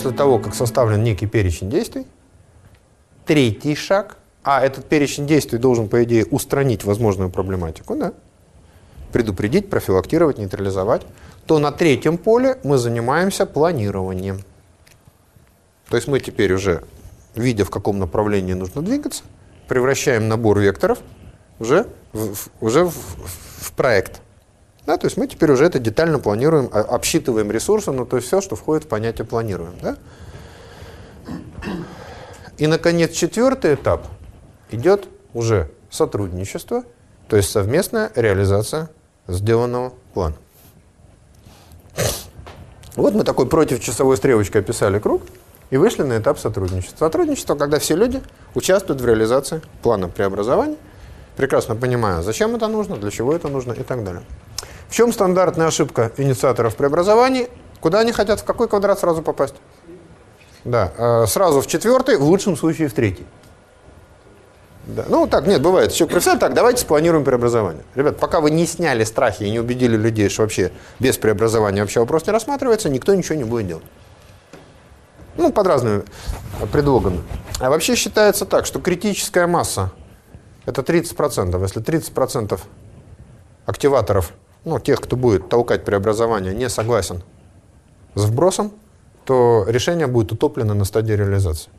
после того, как составлен некий перечень действий, третий шаг, а этот перечень действий должен, по идее, устранить возможную проблематику, да, предупредить, профилактировать, нейтрализовать, то на третьем поле мы занимаемся планированием. То есть мы теперь уже, видя в каком направлении нужно двигаться, превращаем набор векторов уже в, уже в, в проект. Да, то есть мы теперь уже это детально планируем, а, обсчитываем ресурсы, ну то есть все, что входит в понятие планируем. Да? И, наконец, четвертый этап идет уже сотрудничество, то есть совместная реализация сделанного плана. Вот мы такой против часовой стрелочкой описали круг и вышли на этап сотрудничества. Сотрудничество, когда все люди участвуют в реализации плана преобразования, прекрасно понимая, зачем это нужно, для чего это нужно и так далее. В чем стандартная ошибка инициаторов преобразований? Куда они хотят, в какой квадрат сразу попасть? Да, э, сразу в четвертый, в лучшем случае в третий. Да. Ну, так, нет, бывает. Человек профессионал, так, давайте спланируем преобразование. Ребят, пока вы не сняли страхи и не убедили людей, что вообще без преобразования вообще вопрос не рассматривается, никто ничего не будет делать. Ну, под разными предлогами. А вообще считается так, что критическая масса – это 30%. Если 30% активаторов, ну, тех, кто будет толкать преобразование, не согласен с вбросом, то решение будет утоплено на стадии реализации.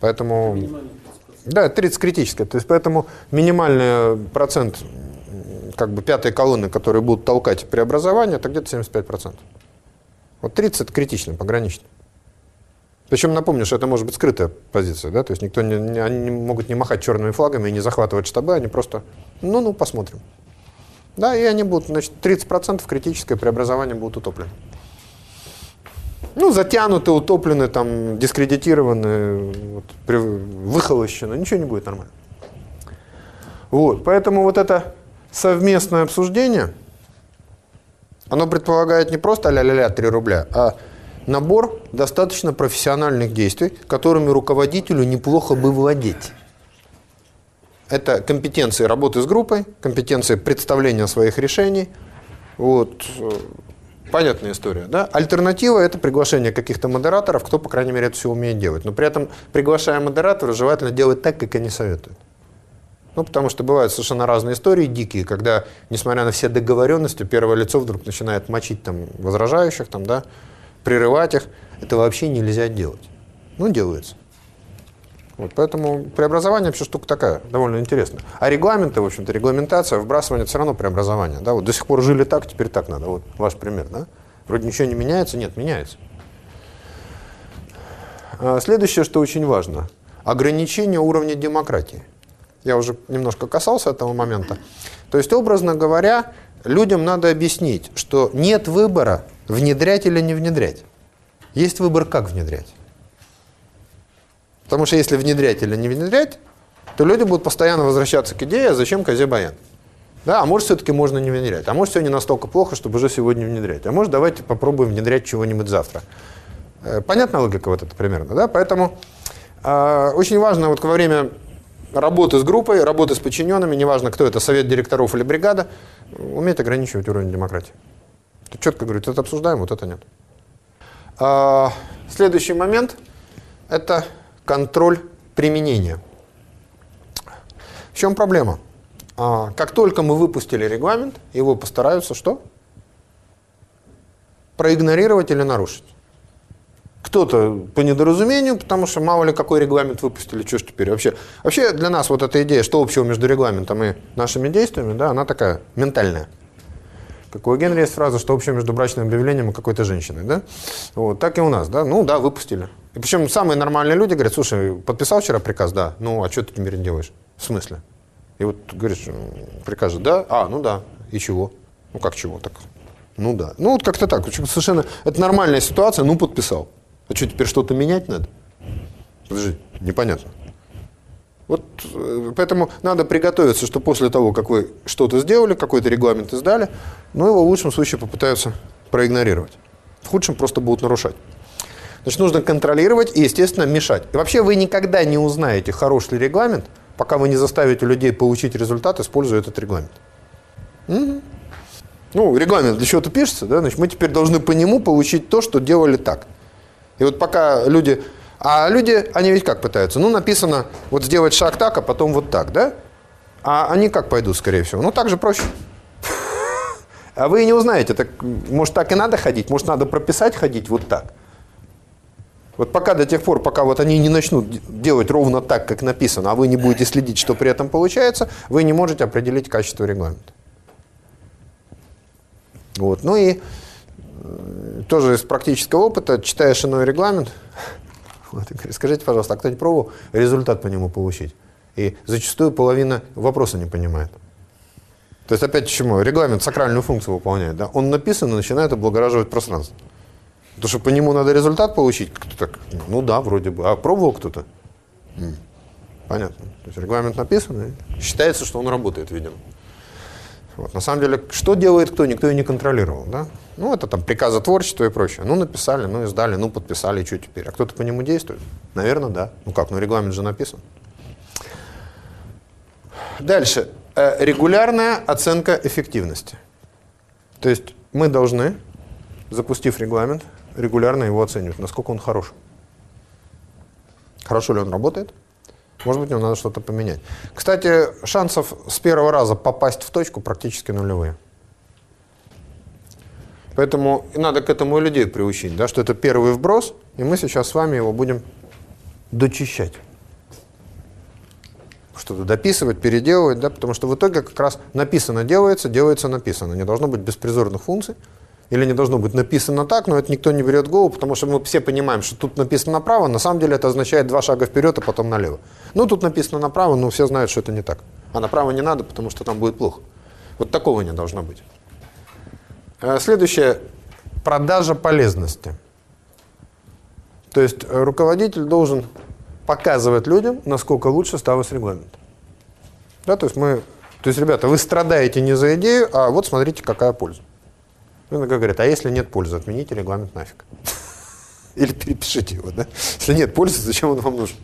Поэтому... Да, 30 критическое. То есть поэтому минимальный процент как бы пятой колонны, которые будут толкать преобразование, это где-то 75%. Вот 30 это критично, погранично. Причем напомню, что это может быть скрытая позиция, да, то есть никто не, не, они могут не махать черными флагами и не захватывать штабы, они просто, ну-ну, посмотрим. Да, и они будут, значит, 30% критическое преобразование будут утоплены ну, затянуты, утоплены, там, дискредитированы, вот, выхолощены, ничего не будет нормально. Вот, поэтому вот это совместное обсуждение, оно предполагает не просто ля-ля-ля 3 рубля, а набор достаточно профессиональных действий, которыми руководителю неплохо бы владеть. Это компетенции работы с группой, компетенции представления своих решений, вот, Понятная история, да? Альтернатива – это приглашение каких-то модераторов, кто, по крайней мере, это все умеет делать. Но при этом, приглашая модератора, желательно делать так, как они советуют. Ну, потому что бывают совершенно разные истории дикие, когда, несмотря на все договоренности, первое лицо вдруг начинает мочить там возражающих, там, да, прерывать их. Это вообще нельзя делать. Ну, делается. Вот, поэтому преобразование вообще штука такая, довольно интересная. А регламенты, в общем-то, регламентация, вбрасывание, все равно преобразование. Да? Вот до сих пор жили так, теперь так надо. Вот ваш пример. Да? Вроде ничего не меняется, нет, меняется. А следующее, что очень важно. Ограничение уровня демократии. Я уже немножко касался этого момента. То есть, образно говоря, людям надо объяснить, что нет выбора, внедрять или не внедрять. Есть выбор, как внедрять. Потому что если внедрять или не внедрять, то люди будут постоянно возвращаться к идее, зачем козе баян? Да, а может, все-таки можно не внедрять. А может, все не настолько плохо, чтобы уже сегодня внедрять. А может, давайте попробуем внедрять чего-нибудь завтра. Э, понятна логика вот эта примерно, да? Поэтому э, очень важно вот во время работы с группой, работы с подчиненными, неважно, кто это, совет директоров или бригада, уметь ограничивать уровень демократии. Тут четко говорит, это обсуждаем, вот это нет. А, следующий момент – это контроль применения. В чем проблема? А, как только мы выпустили регламент, его постараются что? Проигнорировать или нарушить. Кто-то по недоразумению, потому что мало ли какой регламент выпустили, что ж теперь. Вообще, вообще для нас вот эта идея, что общего между регламентом и нашими действиями, да, она такая ментальная. Как у Генри есть фраза, что общее между брачным объявлением и какой-то женщиной. Да? Вот, так и у нас. Да? Ну да, выпустили. И причем самые нормальные люди говорят, слушай, подписал вчера приказ? Да. Ну, а что ты теперь делаешь? В смысле? И вот говоришь, приказ да? А, ну да. И чего? Ну как чего? Так, ну да. Ну вот как-то так. Совершенно, это нормальная ситуация, ну подписал. А что, теперь что-то менять надо? Подожди, непонятно. Вот э, поэтому надо приготовиться, что после того, как вы что-то сделали, какой-то регламент издали, ну его в лучшем случае попытаются проигнорировать. В худшем просто будут нарушать. Значит, нужно контролировать и, естественно, мешать. И вообще вы никогда не узнаете, хороший ли регламент, пока вы не заставите людей получить результат, используя этот регламент. Угу. Ну, регламент для чего-то пишется, да, значит, мы теперь должны по нему получить то, что делали так. И вот пока люди... А люди, они ведь как пытаются? Ну, написано, вот сделать шаг так, а потом вот так, да? А они как пойдут, скорее всего? Ну, так же проще. А вы не узнаете, так, может, так и надо ходить, может, надо прописать ходить вот так. Вот пока до тех пор, пока вот они не начнут делать ровно так, как написано, а вы не будете следить, что при этом получается, вы не можете определить качество регламента. Вот. Ну и э, тоже из практического опыта, читаешь иной регламент, вот, скажите, пожалуйста, а кто-нибудь пробовал результат по нему получить? И зачастую половина вопроса не понимает. То есть, опять чему? Регламент сакральную функцию выполняет. Да? Он написан и начинает облагораживать пространство. Потому что по нему надо результат получить. Кто так, ну да, вроде бы. А пробовал кто-то? Понятно. То есть регламент написан, и считается, что он работает, видимо. Вот. На самом деле, что делает кто, никто и не контролировал. Да? Ну, это там приказы творчества и прочее. Ну, написали, ну, издали, ну, подписали, что теперь? А кто-то по нему действует? Наверное, да. Ну как, ну, регламент же написан. Дальше. Э, регулярная оценка эффективности. То есть мы должны, запустив регламент, регулярно его оценивать, насколько он хорош. Хорошо ли он работает? Может быть, ему надо что-то поменять. Кстати, шансов с первого раза попасть в точку практически нулевые. Поэтому надо к этому и людей приучить, да, что это первый вброс, и мы сейчас с вами его будем дочищать. Что-то дописывать, переделывать, да, потому что в итоге как раз написано делается, делается написано. Не должно быть беспризорных функций. Или не должно быть написано так, но это никто не берет в голову, потому что мы все понимаем, что тут написано направо, на самом деле это означает два шага вперед, а потом налево. Ну, тут написано направо, но все знают, что это не так. А направо не надо, потому что там будет плохо. Вот такого не должно быть. Э, следующее – продажа полезности. То есть э, руководитель должен показывать людям, насколько лучше ставить регламент. Да, то есть мы, то есть, ребята, вы страдаете не за идею, а вот смотрите, какая польза. Иногда говорят, а если нет пользы, отмените регламент нафиг. Или перепишите его, да? Если нет пользы, зачем он вам нужен?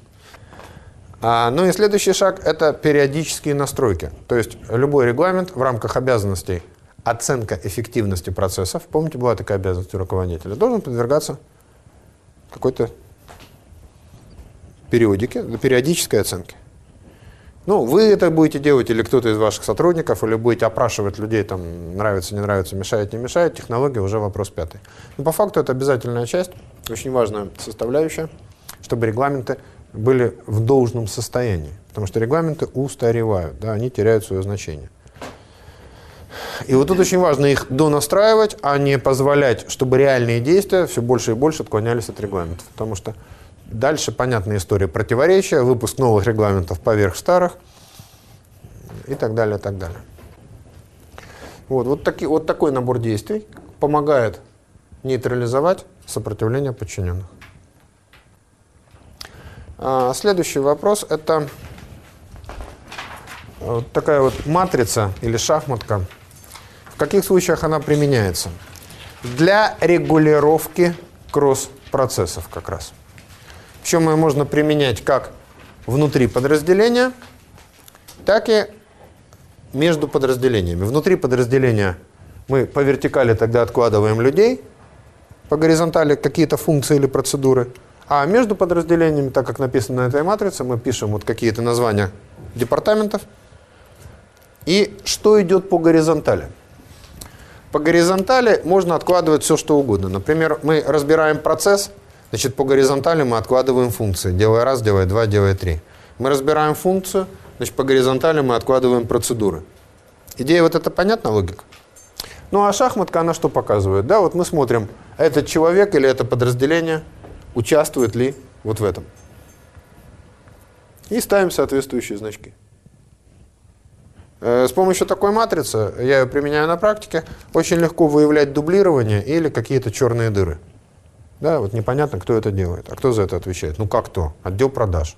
А, ну и следующий шаг – это периодические настройки. То есть любой регламент в рамках обязанностей оценка эффективности процессов, помните, была такая обязанность у руководителя, должен подвергаться какой-то периодике, периодической оценке. Ну, вы это будете делать, или кто-то из ваших сотрудников, или будете опрашивать людей, там, нравится, не нравится, мешает, не мешает, технология уже вопрос пятый. Но по факту это обязательная часть, очень важная составляющая, чтобы регламенты были в должном состоянии. Потому что регламенты устаревают, да, они теряют свое значение. И вот тут очень важно их донастраивать, а не позволять, чтобы реальные действия все больше и больше отклонялись от регламентов. Потому что Дальше понятная история противоречия, выпуск новых регламентов поверх старых и так далее, так далее. Вот, вот, таки, вот такой набор действий помогает нейтрализовать сопротивление подчиненных. А, следующий вопрос – это вот такая вот матрица или шахматка. В каких случаях она применяется? Для регулировки кросс-процессов как раз. Причем ее можно применять как внутри подразделения, так и между подразделениями. Внутри подразделения мы по вертикали тогда откладываем людей, по горизонтали какие-то функции или процедуры, а между подразделениями, так как написано на этой матрице, мы пишем вот какие-то названия департаментов. И что идет по горизонтали? По горизонтали можно откладывать все, что угодно. Например, мы разбираем процесс – Значит, по горизонтали мы откладываем функции. Делая раз, делая два, делая три. Мы разбираем функцию, значит, по горизонтали мы откладываем процедуры. Идея вот это понятна, логика? Ну, а шахматка, она что показывает? Да, вот мы смотрим, этот человек или это подразделение участвует ли вот в этом. И ставим соответствующие значки. Э, с помощью такой матрицы, я ее применяю на практике, очень легко выявлять дублирование или какие-то черные дыры. Да, вот непонятно, кто это делает. А кто за это отвечает? Ну как кто? Отдел продаж.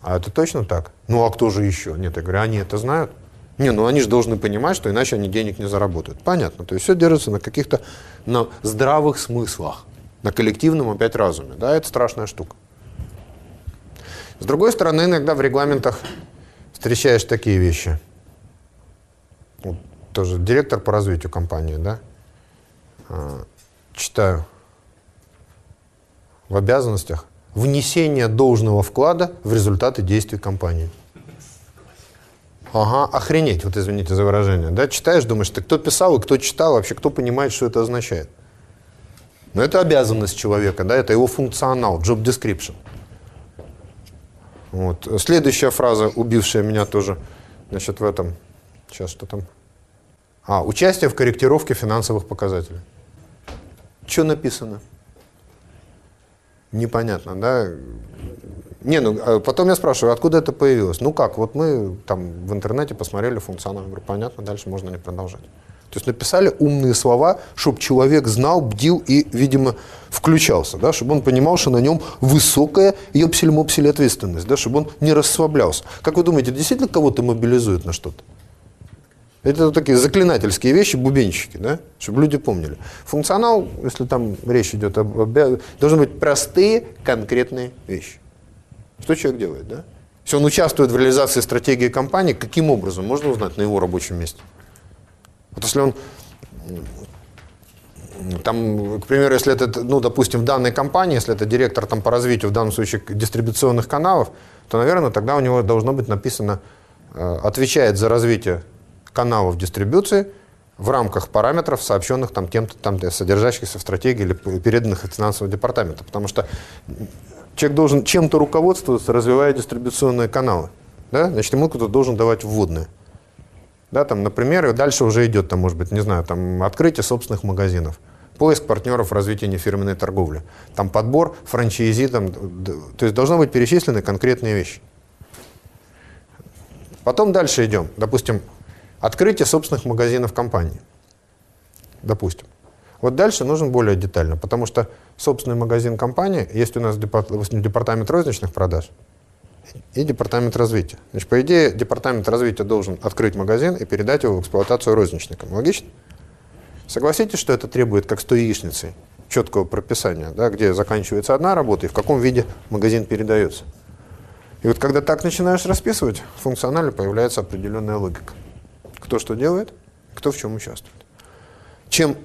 А это точно так? Ну а кто же еще? Нет, я говорю, они это знают? Не, ну они же должны понимать, что иначе они денег не заработают. Понятно. То есть все держится на каких-то на здравых смыслах, на коллективном опять разуме. Да, это страшная штука. С другой стороны, иногда в регламентах встречаешь такие вещи. тоже директор по развитию компании, да, а, читаю в обязанностях внесение должного вклада в результаты действий компании. Ага, охренеть, вот извините за выражение. Да? Читаешь, думаешь, ты кто писал и кто читал, вообще кто понимает, что это означает. Но это обязанность человека, да, это его функционал, job description. Вот. Следующая фраза, убившая меня тоже, значит, в этом, сейчас что там? А, участие в корректировке финансовых показателей. Что написано? Непонятно, да? Не, ну, а потом я спрашиваю, откуда это появилось? Ну как, вот мы там в интернете посмотрели функционал, говорю, понятно, дальше можно не продолжать. То есть написали умные слова, чтобы человек знал, бдил и, видимо, включался, да, чтобы он понимал, что на нем высокая ёпсель-мопсель ответственность, да, чтобы он не расслаблялся. Как вы думаете, действительно кого-то мобилизует на что-то? Это такие заклинательские вещи, бубенчики, да, чтобы люди помнили. Функционал, если там речь идет об, об должны быть простые, конкретные вещи. Что человек делает, да? Если он участвует в реализации стратегии компании, каким образом можно узнать на его рабочем месте? Вот если он, там, к примеру, если это, ну, допустим, в данной компании, если это директор там, по развитию, в данном случае, дистрибуционных каналов, то, наверное, тогда у него должно быть написано, э, отвечает за развитие каналов дистрибуции в рамках параметров, сообщенных там тем-то, там, содержащихся в стратегии или переданных от финансового департамента. Потому что человек должен чем-то руководствоваться, развивая дистрибуционные каналы. Да? Значит, ему кто-то должен давать вводные. Да, там, например, и дальше уже идет, там, может быть, не знаю, там, открытие собственных магазинов, поиск партнеров в развитии нефирменной торговли, там, подбор франчайзи, там, то есть должны быть перечислены конкретные вещи. Потом дальше идем. Допустим, открытие собственных магазинов компании. Допустим. Вот дальше нужен более детально, потому что собственный магазин компании, есть у нас департамент розничных продаж и департамент развития. Значит, по идее, департамент развития должен открыть магазин и передать его в эксплуатацию розничникам. Логично? Согласитесь, что это требует, как с той яичницей, четкого прописания, да, где заканчивается одна работа и в каком виде магазин передается. И вот когда так начинаешь расписывать, функционально появляется определенная логика. Кто что делает, кто в чем участвует. Чем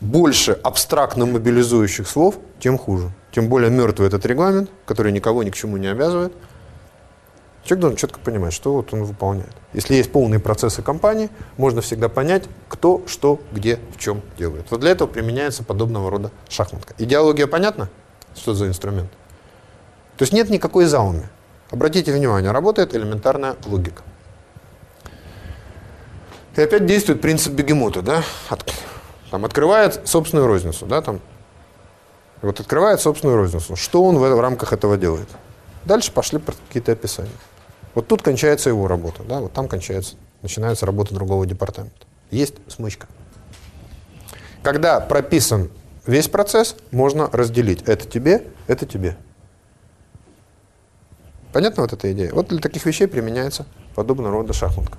больше абстрактно мобилизующих слов, тем хуже. Тем более мертвый этот регламент, который никого ни к чему не обязывает. Человек должен четко понимать, что вот он выполняет. Если есть полные процессы компании, можно всегда понять, кто, что, где, в чем делает. Вот для этого применяется подобного рода шахматка. Идеология понятна? Что за инструмент? То есть нет никакой зауми. Обратите внимание, работает элементарная логика. И опять действует принцип бегемота, да? Там открывает собственную розницу, да, там. Вот открывает собственную розницу. Что он в, в рамках этого делает? Дальше пошли какие-то описания. Вот тут кончается его работа, да, вот там кончается, начинается работа другого департамента. Есть смычка. Когда прописан весь процесс, можно разделить. Это тебе, это тебе. Понятно вот эта идея? Вот для таких вещей применяется подобного рода шахматка.